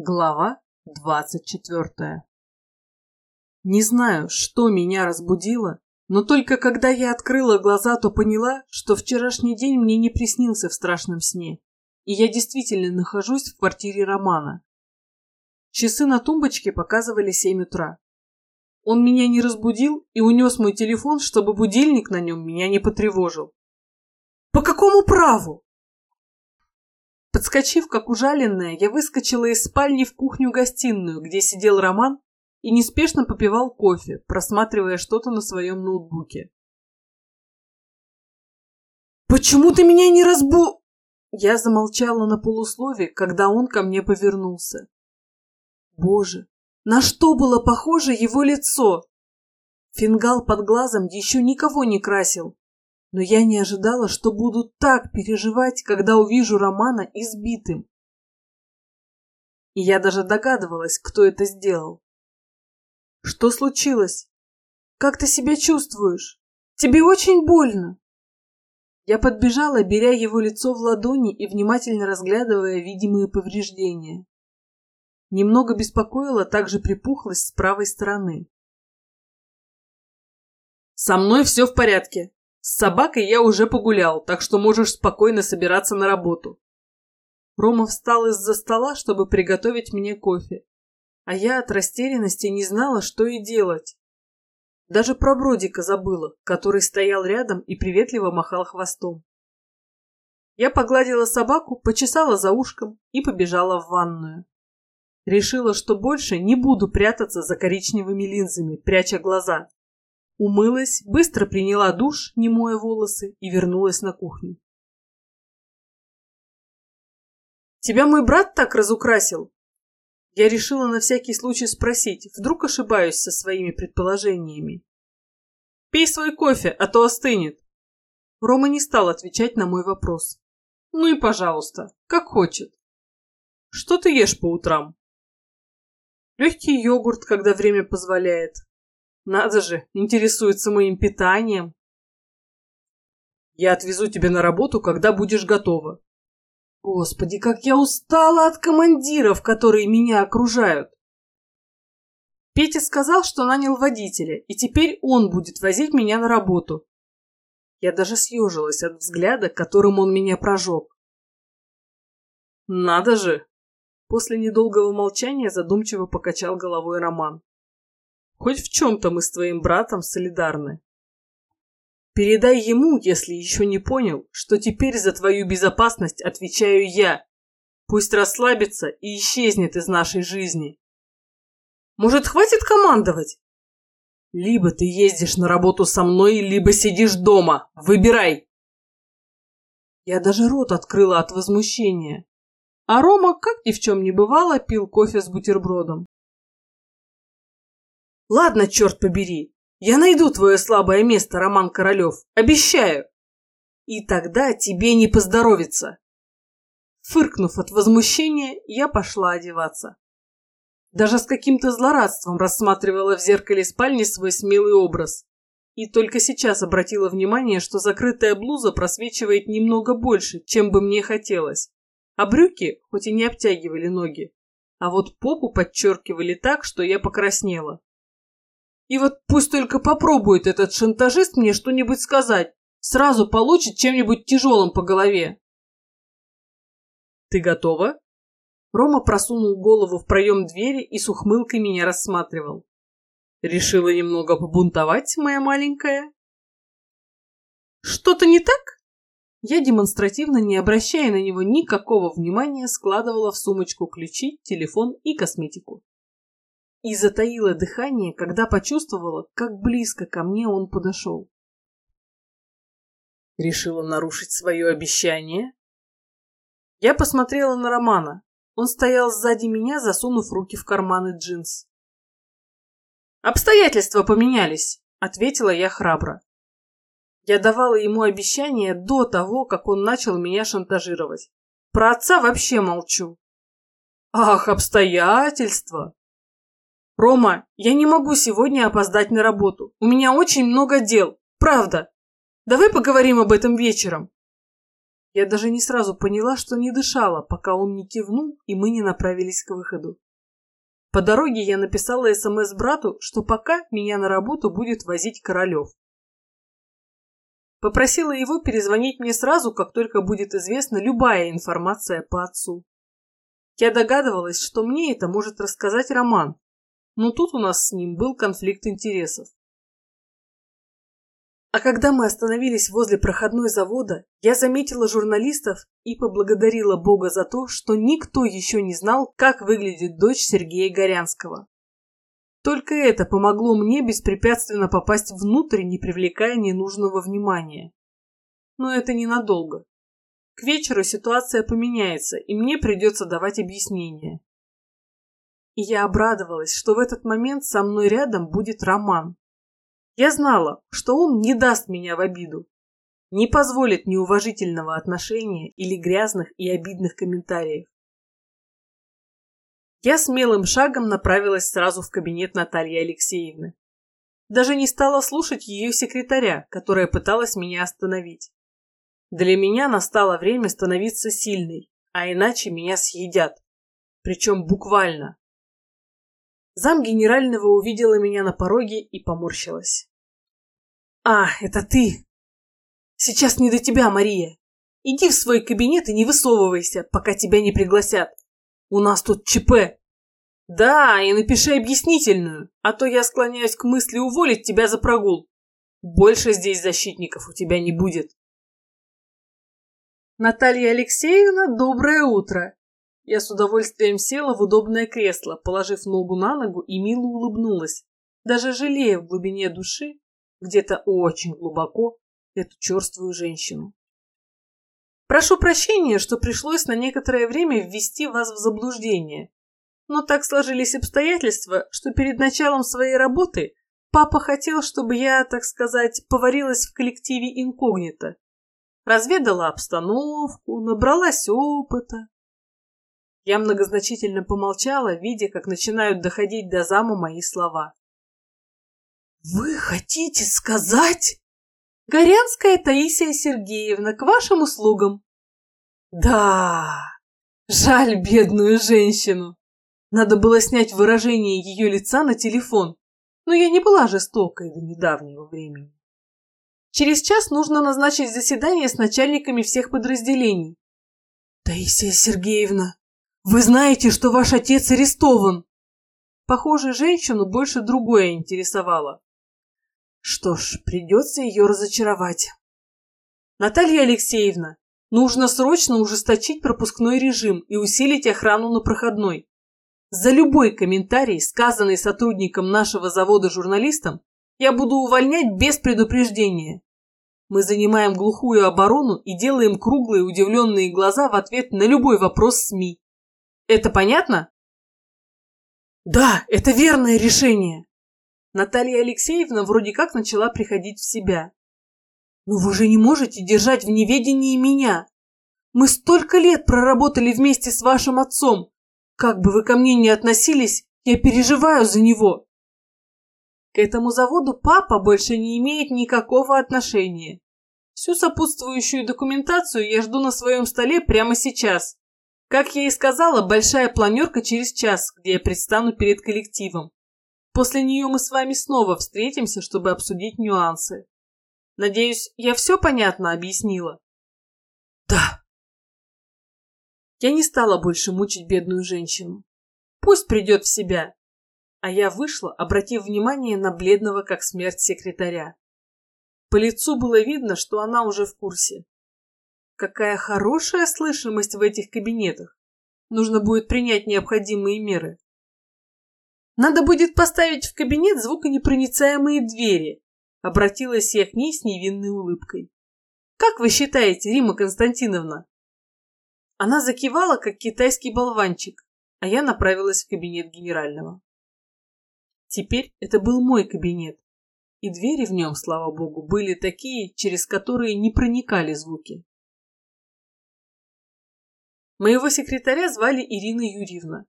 Глава двадцать четвертая Не знаю, что меня разбудило, но только когда я открыла глаза, то поняла, что вчерашний день мне не приснился в страшном сне, и я действительно нахожусь в квартире Романа. Часы на тумбочке показывали семь утра. Он меня не разбудил и унес мой телефон, чтобы будильник на нем меня не потревожил. По какому праву? Подскочив, как ужаленная, я выскочила из спальни в кухню-гостиную, где сидел Роман и неспешно попивал кофе, просматривая что-то на своем ноутбуке. «Почему ты меня не разбу...» Я замолчала на полуслове, когда он ко мне повернулся. Боже, на что было похоже его лицо? Фингал под глазом еще никого не красил, но я не ожидала, что буду так переживать, когда увижу Романа избитым. И я даже догадывалась, кто это сделал. Что случилось? Как ты себя чувствуешь? Тебе очень больно. Я подбежала, беря его лицо в ладони и внимательно разглядывая видимые повреждения. Немного беспокоила также припухлость с правой стороны. «Со мной все в порядке», с собакой я уже погулял, так что можешь спокойно собираться на работу. Рома встал из-за стола, чтобы приготовить мне кофе. А я от растерянности не знала, что и делать. Даже про Бродика забыла, который стоял рядом и приветливо махал хвостом. Я погладила собаку, почесала за ушком и побежала в ванную. Решила, что больше не буду прятаться за коричневыми линзами, пряча глаза. Умылась, быстро приняла душ, не моя волосы, и вернулась на кухню. «Тебя мой брат так разукрасил?» Я решила на всякий случай спросить, вдруг ошибаюсь со своими предположениями. «Пей свой кофе, а то остынет». Рома не стал отвечать на мой вопрос. «Ну и пожалуйста, как хочет». «Что ты ешь по утрам?» «Легкий йогурт, когда время позволяет, надо же, интересуется моим питанием. Я отвезу тебя на работу, когда будешь готова. Господи, как я устала от командиров, которые меня окружают. Петя сказал, что нанял водителя, и теперь он будет возить меня на работу. Я даже съежилась от взгляда, которым он меня прожег. Надо же! После недолгого молчания задумчиво покачал головой Роман. Хоть в чем-то мы с твоим братом солидарны. Передай ему, если еще не понял, что теперь за твою безопасность отвечаю я. Пусть расслабится и исчезнет из нашей жизни. Может, хватит командовать? Либо ты ездишь на работу со мной, либо сидишь дома. Выбирай. Я даже рот открыла от возмущения. А Рома, как ни в чем не бывало, пил кофе с бутербродом. Ладно, черт побери, я найду твое слабое место, Роман Королев, обещаю. И тогда тебе не поздоровится. Фыркнув от возмущения, я пошла одеваться. Даже с каким-то злорадством рассматривала в зеркале спальни свой смелый образ. И только сейчас обратила внимание, что закрытая блуза просвечивает немного больше, чем бы мне хотелось. А брюки, хоть и не обтягивали ноги, а вот попу подчеркивали так, что я покраснела. И вот пусть только попробует этот шантажист мне что-нибудь сказать. Сразу получит чем-нибудь тяжелым по голове. Ты готова? Рома просунул голову в проем двери и с ухмылкой меня рассматривал. Решила немного побунтовать, моя маленькая? Что-то не так? Я демонстративно, не обращая на него никакого внимания, складывала в сумочку ключи, телефон и косметику и затаила дыхание, когда почувствовала, как близко ко мне он подошел. Решила нарушить свое обещание? Я посмотрела на Романа. Он стоял сзади меня, засунув руки в карманы джинс. «Обстоятельства поменялись», — ответила я храбро. Я давала ему обещание до того, как он начал меня шантажировать. Про отца вообще молчу. «Ах, обстоятельства!» «Рома, я не могу сегодня опоздать на работу. У меня очень много дел. Правда. Давай поговорим об этом вечером». Я даже не сразу поняла, что не дышала, пока он не кивнул, и мы не направились к выходу. По дороге я написала СМС брату, что пока меня на работу будет возить Королев. Попросила его перезвонить мне сразу, как только будет известна любая информация по отцу. Я догадывалась, что мне это может рассказать Роман, но тут у нас с ним был конфликт интересов. А когда мы остановились возле проходной завода, я заметила журналистов и поблагодарила Бога за то, что никто еще не знал, как выглядит дочь Сергея Горянского. Только это помогло мне беспрепятственно попасть внутрь, не привлекая ненужного внимания. Но это ненадолго. К вечеру ситуация поменяется, и мне придется давать объяснения. И я обрадовалась, что в этот момент со мной рядом будет Роман. Я знала, что он не даст меня в обиду, не позволит неуважительного отношения или грязных и обидных комментариев. Я смелым шагом направилась сразу в кабинет Натальи Алексеевны. Даже не стала слушать ее секретаря, которая пыталась меня остановить. Для меня настало время становиться сильной, а иначе меня съедят. Причем буквально. Зам генерального увидела меня на пороге и поморщилась. «А, это ты!» «Сейчас не до тебя, Мария. Иди в свой кабинет и не высовывайся, пока тебя не пригласят. У нас тут ЧП». «Да, и напиши объяснительную, а то я склоняюсь к мысли уволить тебя за прогул. Больше здесь защитников у тебя не будет». «Наталья Алексеевна, доброе утро!» Я с удовольствием села в удобное кресло, положив ногу на ногу и мило улыбнулась, даже жалея в глубине души, где-то очень глубоко, эту черствую женщину. Прошу прощения, что пришлось на некоторое время ввести вас в заблуждение. Но так сложились обстоятельства, что перед началом своей работы папа хотел, чтобы я, так сказать, поварилась в коллективе инкогнито. Разведала обстановку, набралась опыта. Я многозначительно помолчала, видя, как начинают доходить до зама мои слова. «Вы хотите сказать?» «Горянская Таисия Сергеевна, к вашим услугам!» «Да, жаль бедную женщину!» Надо было снять выражение ее лица на телефон, но я не была жестокой до недавнего времени. Через час нужно назначить заседание с начальниками всех подразделений. «Таисия Сергеевна, вы знаете, что ваш отец арестован?» Похоже, женщину больше другое интересовало. Что ж, придется ее разочаровать. Наталья Алексеевна, нужно срочно ужесточить пропускной режим и усилить охрану на проходной. За любой комментарий, сказанный сотрудником нашего завода журналистам, я буду увольнять без предупреждения. Мы занимаем глухую оборону и делаем круглые удивленные глаза в ответ на любой вопрос СМИ. Это понятно? Да, это верное решение. Наталья Алексеевна вроде как начала приходить в себя. «Но вы же не можете держать в неведении меня. Мы столько лет проработали вместе с вашим отцом. Как бы вы ко мне ни относились, я переживаю за него». К этому заводу папа больше не имеет никакого отношения. Всю сопутствующую документацию я жду на своем столе прямо сейчас. Как я и сказала, большая планерка через час, где я предстану перед коллективом. После нее мы с вами снова встретимся, чтобы обсудить нюансы. Надеюсь, я все понятно объяснила? Да. Я не стала больше мучить бедную женщину. Пусть придет в себя. А я вышла, обратив внимание на бледного, как смерть, секретаря. По лицу было видно, что она уже в курсе. Какая хорошая слышимость в этих кабинетах. Нужно будет принять необходимые меры. Надо будет поставить в кабинет звуконепроницаемые двери. Обратилась я к ней с невинной улыбкой. Как вы считаете, Рима Константиновна? Она закивала, как китайский болванчик, а я направилась в кабинет генерального. Теперь это был мой кабинет, и двери в нем, слава богу, были такие, через которые не проникали звуки. Моего секретаря звали Ирина Юрьевна,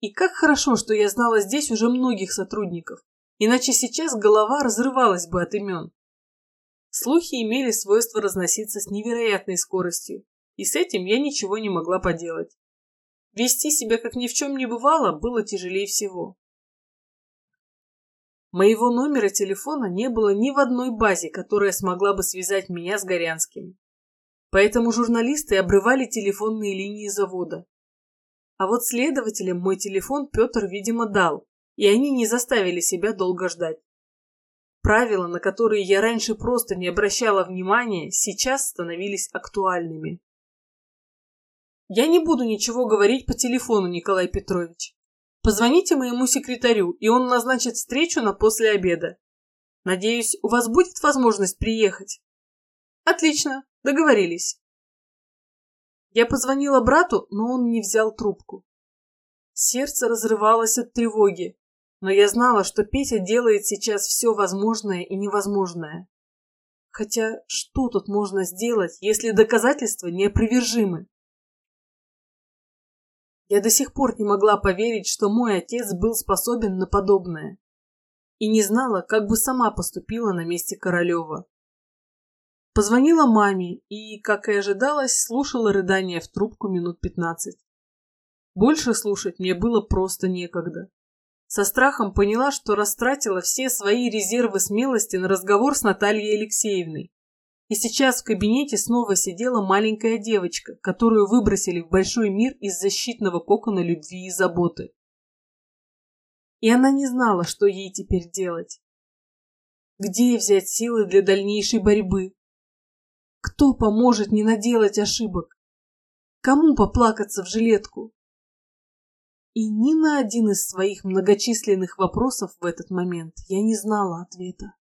и как хорошо, что я знала здесь уже многих сотрудников, иначе сейчас голова разрывалась бы от имен. Слухи имели свойство разноситься с невероятной скоростью, и с этим я ничего не могла поделать. Вести себя, как ни в чем не бывало, было тяжелее всего. Моего номера телефона не было ни в одной базе, которая смогла бы связать меня с Горянским. Поэтому журналисты обрывали телефонные линии завода. А вот следователям мой телефон Петр, видимо, дал, и они не заставили себя долго ждать. Правила, на которые я раньше просто не обращала внимания, сейчас становились актуальными. Я не буду ничего говорить по телефону, Николай Петрович. Позвоните моему секретарю, и он назначит встречу на после обеда. Надеюсь, у вас будет возможность приехать? Отлично, договорились. Я позвонила брату, но он не взял трубку. Сердце разрывалось от тревоги, но я знала, что Петя делает сейчас все возможное и невозможное. Хотя что тут можно сделать, если доказательства неопровержимы? Я до сих пор не могла поверить, что мой отец был способен на подобное. И не знала, как бы сама поступила на месте Королева. Позвонила маме и, как и ожидалось, слушала рыдания в трубку минут пятнадцать. Больше слушать мне было просто некогда. Со страхом поняла, что растратила все свои резервы смелости на разговор с Натальей Алексеевной. И сейчас в кабинете снова сидела маленькая девочка, которую выбросили в большой мир из защитного кокона любви и заботы. И она не знала, что ей теперь делать. Где взять силы для дальнейшей борьбы? Кто поможет не наделать ошибок? Кому поплакаться в жилетку? И ни на один из своих многочисленных вопросов в этот момент я не знала ответа.